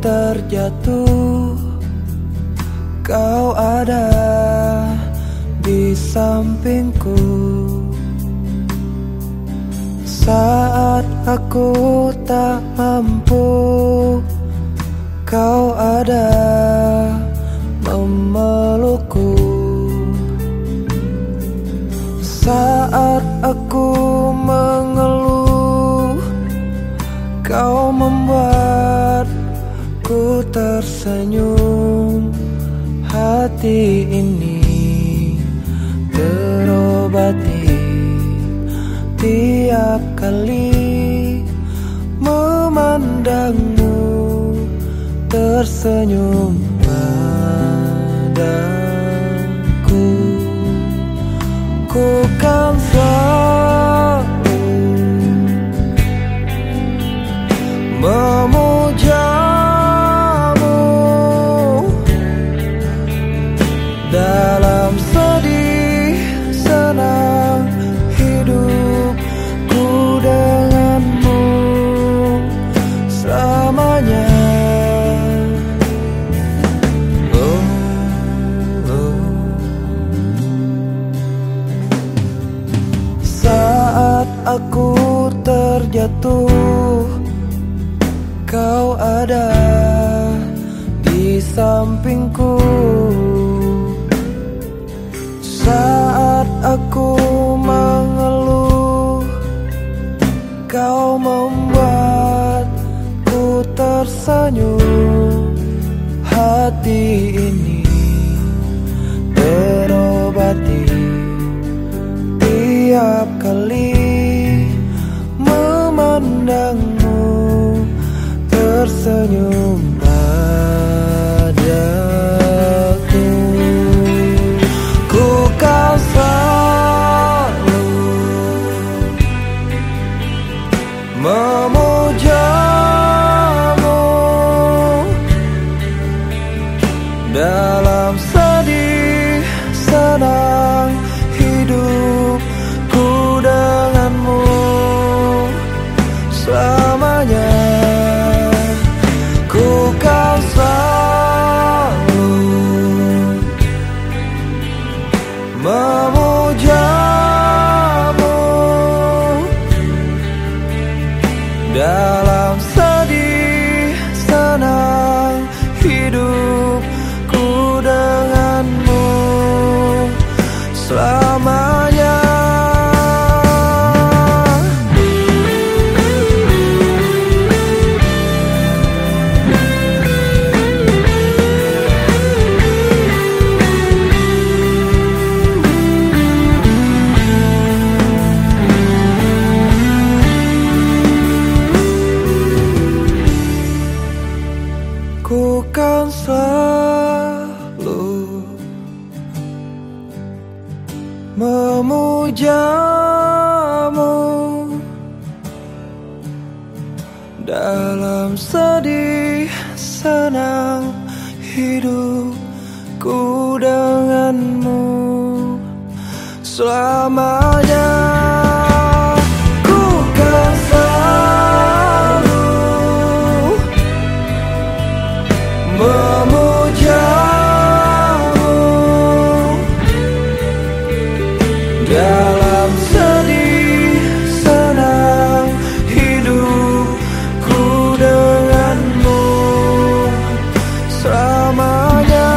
terjatuh Kau ada di sampingku. Saat aku tak mampu Kau ada memelukku. Saat aku mengeluh Kau membuatku tersenyum Hati ini terobati. Tiap kali memandangmu tersenyum padaku Ku kan aku terjatuh. Kau ada di sampingku. Saat aku mengeluh Kau membuatku tersenyum. Hati ini terobati Tiap kali tersenyum padaku Ku kan selalu memujamu Dalam sedih senang hidupku denganmu. Selamanya memujamu dalam sedih senang hidupku denganmu selamanya. Dalam sedih senang hidupku denganmu. Selamanya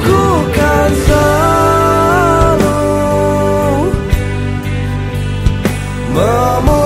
ku kan selalu Memuji